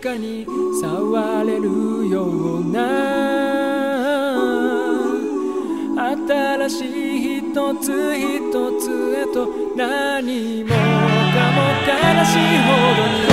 かに触れるような新しい一つ一つへと何もかも悲しいほどに